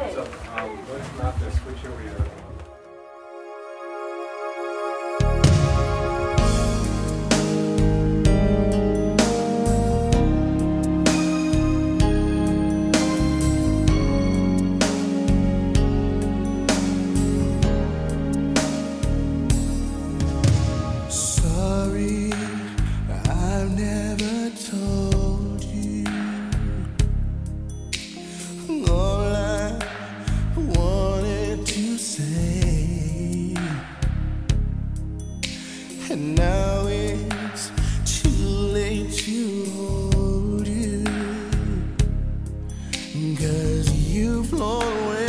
got it. So, um, let's not switch over here. And now it's too late to hold you. Cause you've blown away.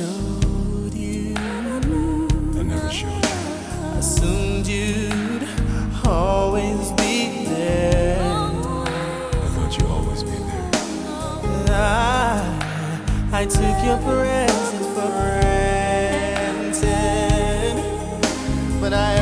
showed you. I never showed you. Assumed you'd always be there. I thought you'd always be there. I, I took your presence for granted, but I.